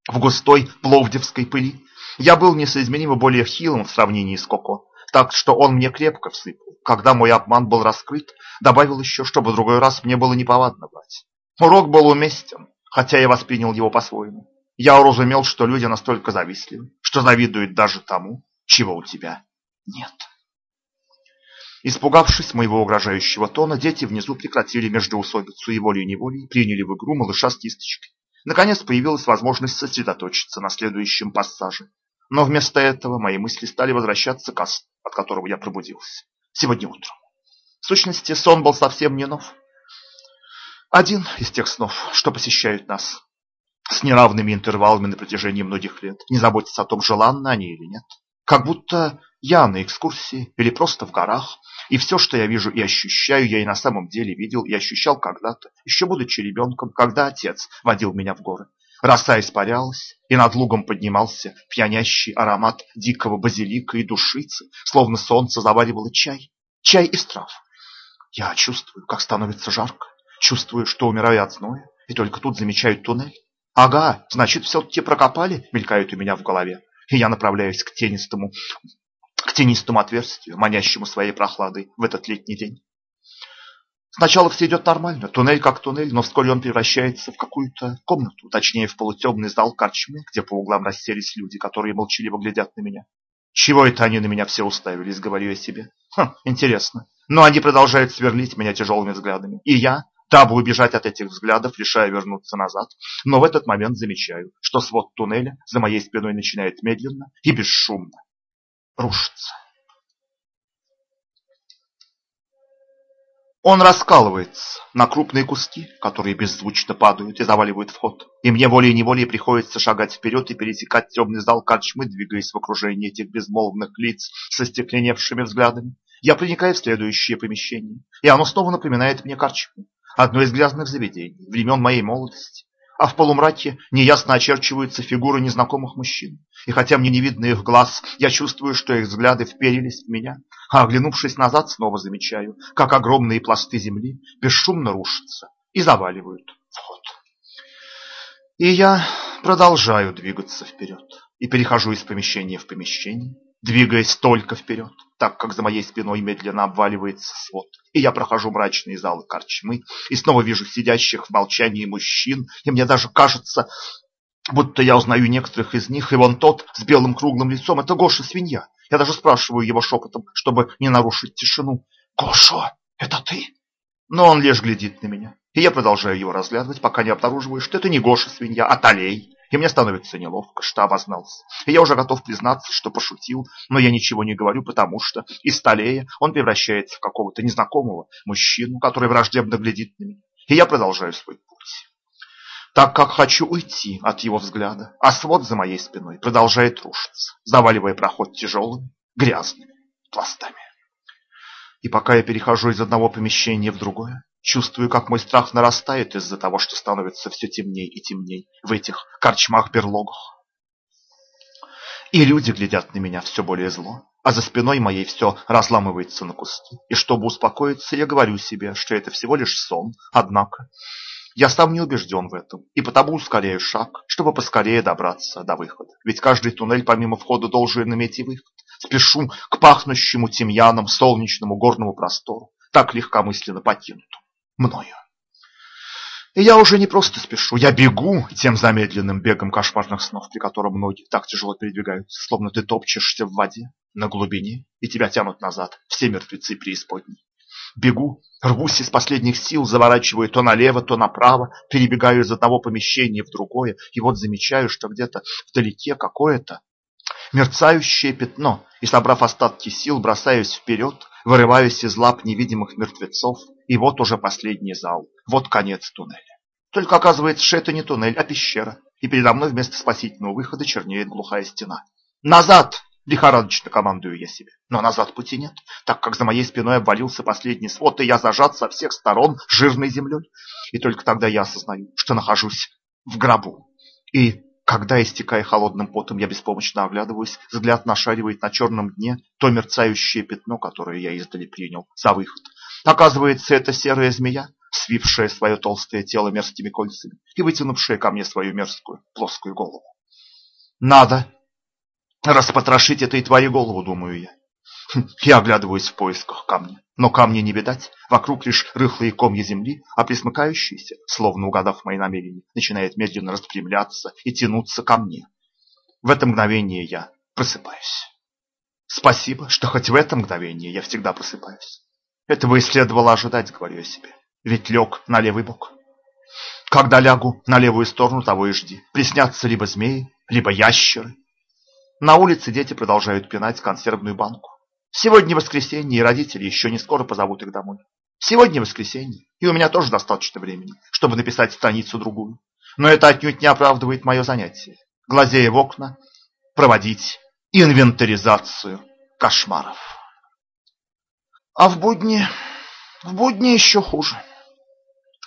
В густой пловдевской пыли я был несоизмеримо более хилым в сравнении с Коко, так что он мне крепко всыпал. Когда мой обман был раскрыт, добавил еще, чтобы в другой раз мне было неповадно брать. Урок был уместен, хотя я воспринял его по-своему. Я уразумел, что люди настолько завистливы, что завидуют даже тому, чего у тебя нет. Испугавшись моего угрожающего тона, дети внизу прекратили междоусобицу и волей-неволей приняли в игру малыша с кисточкой. Наконец появилась возможность сосредоточиться на следующем пассаже. Но вместо этого мои мысли стали возвращаться к сну, от которого я пробудился. Сегодня утром. В сущности, сон был совсем не нов. Один из тех снов, что посещают нас с неравными интервалами на протяжении многих лет, не заботиться о том, желанны они или нет. Как будто я на экскурсии или просто в горах, и все, что я вижу и ощущаю, я и на самом деле видел и ощущал когда-то, еще будучи ребенком, когда отец водил меня в горы. Роса испарялась, и над лугом поднимался пьянящий аромат дикого базилика и душицы, словно солнце заваривало чай, чай из трав. Я чувствую, как становится жарко, чувствую, что умираю от зноя, и только тут замечаю туннель. Ага, значит, все-таки прокопали, мелькает у меня в голове. И я направляюсь к тенистому, к тенистому отверстию, манящему своей прохладой в этот летний день. Сначала все идет нормально, туннель как туннель, но вскоре он превращается в какую-то комнату, точнее в полутемный зал карчмы, где по углам расселись люди, которые молчаливо глядят на меня. Чего это они на меня все уставились, говорю я себе. Хм, интересно. Но они продолжают сверлить меня тяжелыми взглядами. И я, Дабы убежать от этих взглядов, решаю вернуться назад, но в этот момент замечаю, что свод туннеля за моей спиной начинает медленно и бесшумно рушиться. Он раскалывается на крупные куски, которые беззвучно падают и заваливают вход. И мне волей-неволей приходится шагать вперед и пересекать темный зал карчмы, двигаясь в окружении этих безмолвных лиц со стекленевшими взглядами. Я проникаю в следующее помещение, и оно снова напоминает мне карчму. Одно из грязных заведений времен моей молодости. а в полумраке неясно очерчиваются фигуры незнакомых мужчин. И хотя мне не видно их глаз, я чувствую, что их взгляды вперились в меня, а оглянувшись назад, снова замечаю, как огромные пласты земли бесшумно рушатся и заваливают вход. И я продолжаю двигаться вперед и перехожу из помещения в помещение, двигаясь только вперед, так как за моей спиной медленно обваливается свод. И я прохожу мрачные залы корчмы и снова вижу сидящих в молчании мужчин, и мне даже кажется, будто я узнаю некоторых из них, и вон тот с белым круглым лицом – это Гоша-свинья. Я даже спрашиваю его шепотом, чтобы не нарушить тишину. «Гоша, это ты?» Но он лишь глядит на меня, и я продолжаю его разглядывать, пока не обнаруживаю, что это не Гоша-свинья, а Талей. И мне становится неловко, что обознался. И я уже готов признаться, что пошутил, но я ничего не говорю, потому что из Талея он превращается в какого-то незнакомого мужчину, который враждебно глядит на меня. И я продолжаю свой путь. Так как хочу уйти от его взгляда, а свод за моей спиной продолжает рушиться, заваливая проход тяжелыми, грязными пластами. И пока я перехожу из одного помещения в другое, Чувствую, как мой страх нарастает из-за того, что становится все темней и темней в этих корчмах-берлогах. И люди глядят на меня все более зло, а за спиной моей все разламывается на куски. И чтобы успокоиться, я говорю себе, что это всего лишь сон, однако я сам не убежден в этом, и потому ускоряю шаг, чтобы поскорее добраться до выхода. Ведь каждый туннель помимо входа должен иметь и выход. Спешу к пахнущему тимьяном солнечному горному простору, так легкомысленно покинутому мною. И я уже не просто спешу, я бегу тем замедленным бегом кошмарных снов, при котором ноги так тяжело передвигаются, словно ты топчешься в воде на глубине, и тебя тянут назад все мертвецы преисподней. Бегу, рвусь из последних сил, заворачиваю то налево, то направо, перебегаю из одного помещения в другое, и вот замечаю, что где-то вдалеке какое-то мерцающее пятно, и, собрав остатки сил, бросаюсь вперед, вырываюсь из лап невидимых мертвецов, и вот уже последний зал, вот конец туннеля. Только оказывается, что это не туннель, а пещера, и передо мной вместо спасительного выхода чернеет глухая стена. «Назад!» – лихорадочно командую я себе. Но назад пути нет, так как за моей спиной обвалился последний свод, и я зажат со всех сторон жирной землей. И только тогда я осознаю, что нахожусь в гробу. И когда, истекая холодным потом, я беспомощно оглядываюсь, взгляд нашаривает на черном дне то мерцающее пятно, которое я издали принял за выход. Оказывается, это серая змея, свившая свое толстое тело мерзкими кольцами и вытянувшая ко мне свою мерзкую плоскую голову. Надо распотрошить этой твоей голову, думаю я. Я оглядываюсь в поисках камня. Но камня не видать, вокруг лишь рыхлые комья земли, а присмыкающийся, словно угадав мои намерения, начинает медленно распрямляться и тянуться ко мне. В это мгновение я просыпаюсь. Спасибо, что хоть в это мгновение я всегда просыпаюсь. Этого и следовало ожидать, говорю я себе, ведь лег на левый бок. Когда лягу на левую сторону, того и жди. Приснятся либо змеи, либо ящеры. На улице дети продолжают пинать консервную банку. Сегодня воскресенье, и родители еще не скоро позовут их домой. Сегодня воскресенье, и у меня тоже достаточно времени, чтобы написать страницу другую. Но это отнюдь не оправдывает мое занятие. Глазея в окна, проводить инвентаризацию кошмаров. А в будни, в будни еще хуже.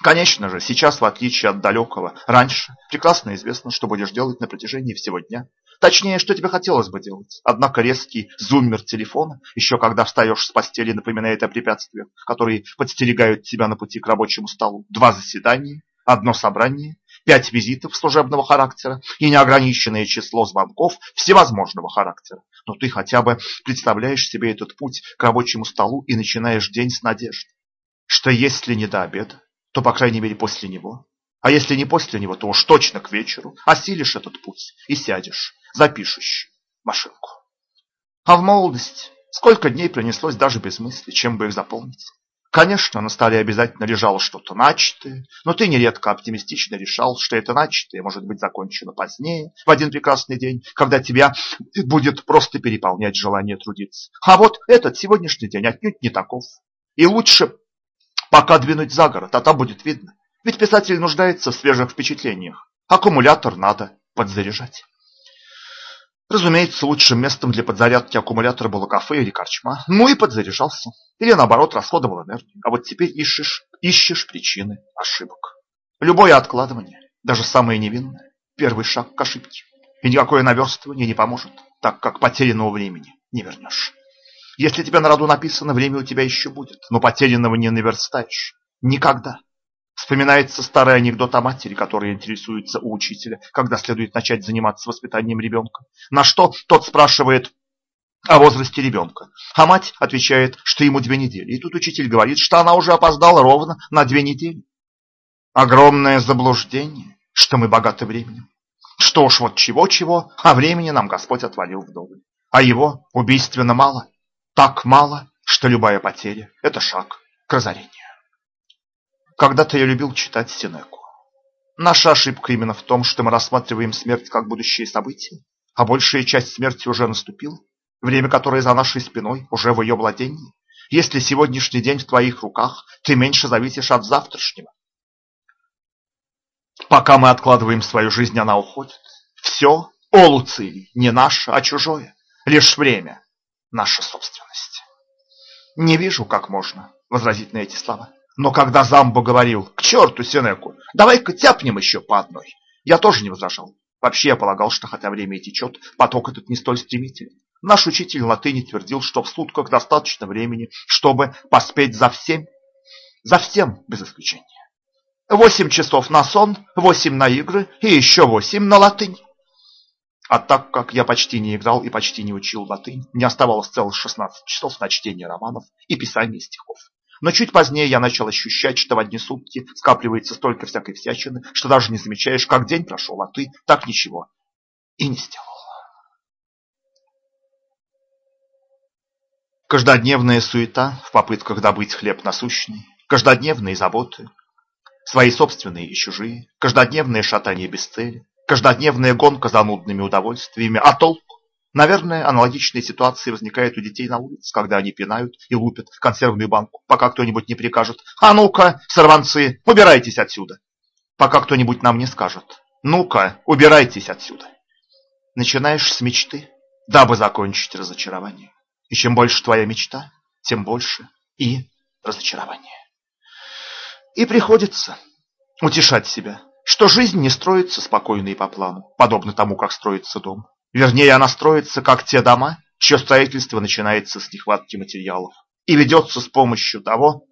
Конечно же, сейчас, в отличие от далекого, раньше, прекрасно известно, что будешь делать на протяжении всего дня. Точнее, что тебе хотелось бы делать. Однако резкий зуммер телефона, еще когда встаешь с постели, напоминает о препятствиях, которые подстерегают тебя на пути к рабочему столу. Два заседания, одно собрание, пять визитов служебного характера и неограниченное число звонков всевозможного характера. Но ты хотя бы представляешь себе этот путь к рабочему столу и начинаешь день с надежды, что если не до обеда, то, по крайней мере, после него. А если не после него, то уж точно к вечеру осилишь этот путь и сядешь за пишущую машинку. А в молодости сколько дней пронеслось даже без мысли, чем бы их заполнить. Конечно, на столе обязательно лежало что-то начатое, но ты нередко оптимистично решал, что это начатое может быть закончено позднее, в один прекрасный день, когда тебя будет просто переполнять желание трудиться. А вот этот сегодняшний день отнюдь не таков. И лучше пока двинуть за город, а там будет видно. Ведь писатель нуждается в свежих впечатлениях. Аккумулятор надо подзаряжать. Разумеется, лучшим местом для подзарядки аккумулятора было кафе или корчма. Ну и подзаряжался. Или наоборот, расходовал энергию. А вот теперь ищешь, ищешь причины ошибок. Любое откладывание даже самое невинное, первый шаг к ошибке. И никакое наверстывание не поможет, так как потерянного времени не вернешь. Если тебе на роду написано, время у тебя еще будет, но потерянного не наверстаешь. Никогда. Вспоминается старый анекдот о матери, которая интересуется у учителя, когда следует начать заниматься воспитанием ребенка. На что тот спрашивает о возрасте ребенка. А мать отвечает, что ему две недели. И тут учитель говорит, что она уже опоздала ровно на две недели. Огромное заблуждение, что мы богаты временем. Что уж вот чего-чего, а времени нам Господь отвалил вдоволь. А его убийственно мало. Так мало, что любая потеря – это шаг к разорению. Когда-то я любил читать Синеку. Наша ошибка именно в том, что мы рассматриваем смерть как будущее событие, а большая часть смерти уже наступила, время которое за нашей спиной уже в ее владении. Если сегодняшний день в твоих руках, ты меньше зависишь от завтрашнего. Пока мы откладываем свою жизнь, она уходит. Все, о Луцилий, не наше, а чужое. Лишь время – наша собственность. Не вижу, как можно возразить на эти слова. Но когда Замбо говорил, к черту Сенеку, давай-ка тяпнем еще по одной, я тоже не возражал. Вообще я полагал, что хотя время и течет, поток этот не столь стремителен. Наш учитель латыни твердил, что в сутках достаточно времени, чтобы поспеть за всем, за всем без исключения. Восемь часов на сон, восемь на игры и еще восемь на латынь. А так как я почти не играл и почти не учил латынь, мне оставалось целых 16 часов на чтение романов и писание стихов. Но чуть позднее я начал ощущать, что в одни сутки скапливается столько всякой всячины, что даже не замечаешь, как день прошел, а ты так ничего и не сделал. Каждодневная суета в попытках добыть хлеб насущный, каждодневные заботы, свои собственные и чужие, каждодневное шатание без цели, каждодневная гонка за нудными удовольствиями, а толк Наверное, аналогичные ситуации возникают у детей на улице, когда они пинают и лупят консервную банку, пока кто-нибудь не прикажет «А ну-ка, сорванцы, убирайтесь отсюда!» Пока кто-нибудь нам не скажет «Ну-ка, убирайтесь отсюда!» Начинаешь с мечты, дабы закончить разочарование. И чем больше твоя мечта, тем больше и разочарование. И приходится утешать себя, что жизнь не строится спокойно и по плану, подобно тому, как строится дом. Вернее, она строится, как те дома, чье строительство начинается с нехватки материалов и ведется с помощью того,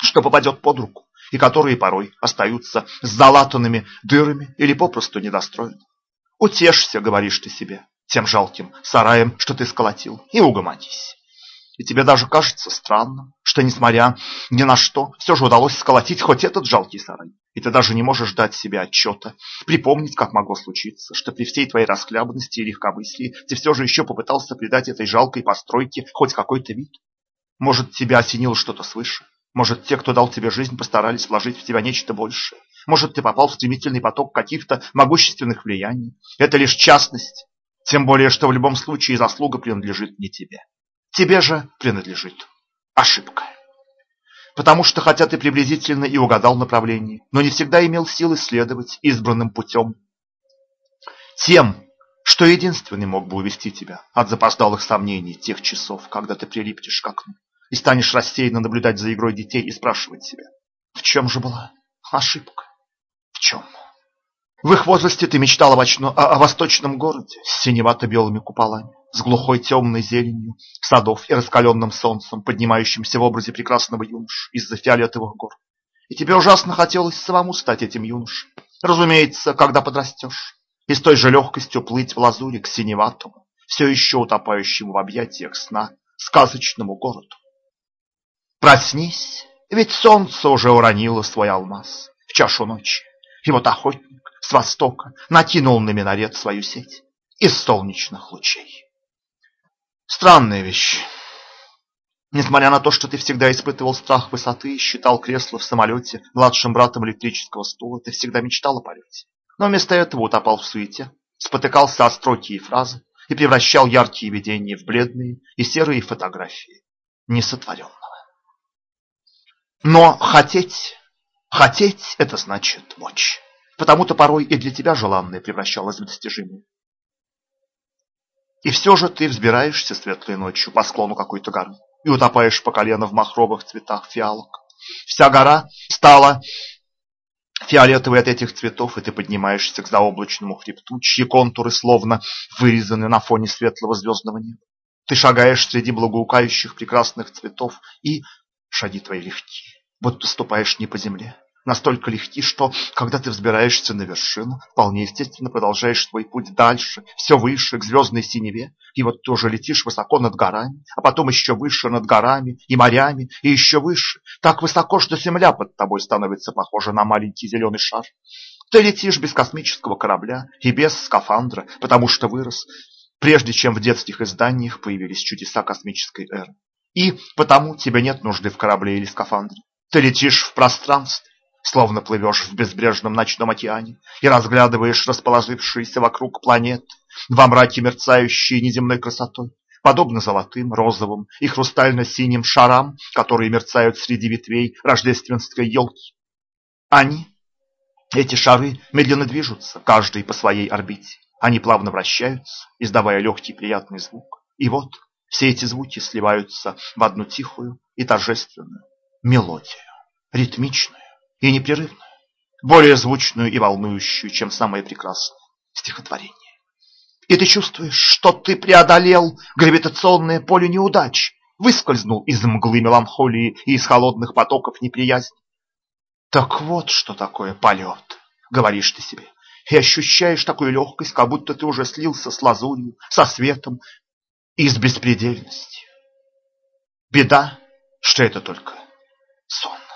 что попадет под руку, и которые порой остаются с залатанными дырами или попросту недостроены. Утешься, говоришь ты себе, тем жалким сараем, что ты сколотил, и угомонись. И тебе даже кажется странным, что, несмотря ни на что, все же удалось сколотить хоть этот жалкий сарай. И ты даже не можешь дать себе отчета, припомнить, как могло случиться, что при всей твоей расхлябанности и легкомыслии ты все же еще попытался придать этой жалкой постройке хоть какой-то вид. Может, тебя осенило что-то свыше? Может, те, кто дал тебе жизнь, постарались вложить в тебя нечто большее? Может, ты попал в стремительный поток каких-то могущественных влияний? Это лишь частность, тем более, что в любом случае заслуга принадлежит не тебе. Тебе же принадлежит ошибка. Потому что, хотя ты приблизительно и угадал направление, но не всегда имел силы следовать избранным путем. Тем, что единственный мог бы увести тебя от запоздалых сомнений тех часов, когда ты прилипнешь к окну и станешь рассеянно наблюдать за игрой детей и спрашивать себя, в чем же была ошибка? В их возрасте ты мечтал о, о, о восточном городе с синевато-белыми куполами, с глухой темной зеленью садов и раскаленным солнцем, поднимающимся в образе прекрасного юноши из-за фиолетовых гор. И тебе ужасно хотелось самому стать этим юношей. Разумеется, когда подрастешь, и с той же легкостью плыть в лазуре к синеватому, все еще утопающему в объятиях сна, сказочному городу. Проснись, ведь солнце уже уронило свой алмаз в чашу ночи, и вот охотник с востока накинул на минарет свою сеть из солнечных лучей. Странная вещь. Несмотря на то, что ты всегда испытывал страх высоты и считал кресло в самолете младшим братом электрического стула, ты всегда мечтал о полете. Но вместо этого утопал в суете, спотыкался о строки и фразы и превращал яркие видения в бледные и серые фотографии несотворенного. Но хотеть, хотеть – это значит мочь. Потому-то порой и для тебя желанное превращалось в достижимое. И все же ты взбираешься светлой ночью по склону какой-то горы и утопаешь по колено в махровых цветах фиалок. Вся гора стала фиолетовый от этих цветов, и ты поднимаешься к заоблачному хребту, чьи контуры словно вырезаны на фоне светлого звездного неба. Ты шагаешь среди благоукающих прекрасных цветов, и шаги твои легки, будто ступаешь не по земле, настолько легки, что, когда ты взбираешься на вершину, вполне естественно продолжаешь свой путь дальше, все выше, к звездной синеве, и вот ты уже летишь высоко над горами, а потом еще выше над горами и морями, и еще выше, так высоко, что земля под тобой становится похожа на маленький зеленый шар. Ты летишь без космического корабля и без скафандра, потому что вырос, прежде чем в детских изданиях появились чудеса космической эры. И потому тебе нет нужды в корабле или скафандре. Ты летишь в пространстве, словно плывешь в безбрежном ночном океане и разглядываешь расположившиеся вокруг планет во мраке мерцающие неземной красотой, подобно золотым, розовым и хрустально-синим шарам, которые мерцают среди ветвей рождественской елки. Они, эти шары, медленно движутся, каждый по своей орбите. Они плавно вращаются, издавая легкий приятный звук. И вот все эти звуки сливаются в одну тихую и торжественную мелодию, ритмичную, и непрерывную, более звучную и волнующую, чем самое прекрасное стихотворение. И ты чувствуешь, что ты преодолел гравитационное поле неудач, выскользнул из мглы меланхолии и из холодных потоков неприязни. Так вот, что такое полет, говоришь ты себе, и ощущаешь такую легкость, как будто ты уже слился с лазурью, со светом и с беспредельностью. Беда, что это только сон.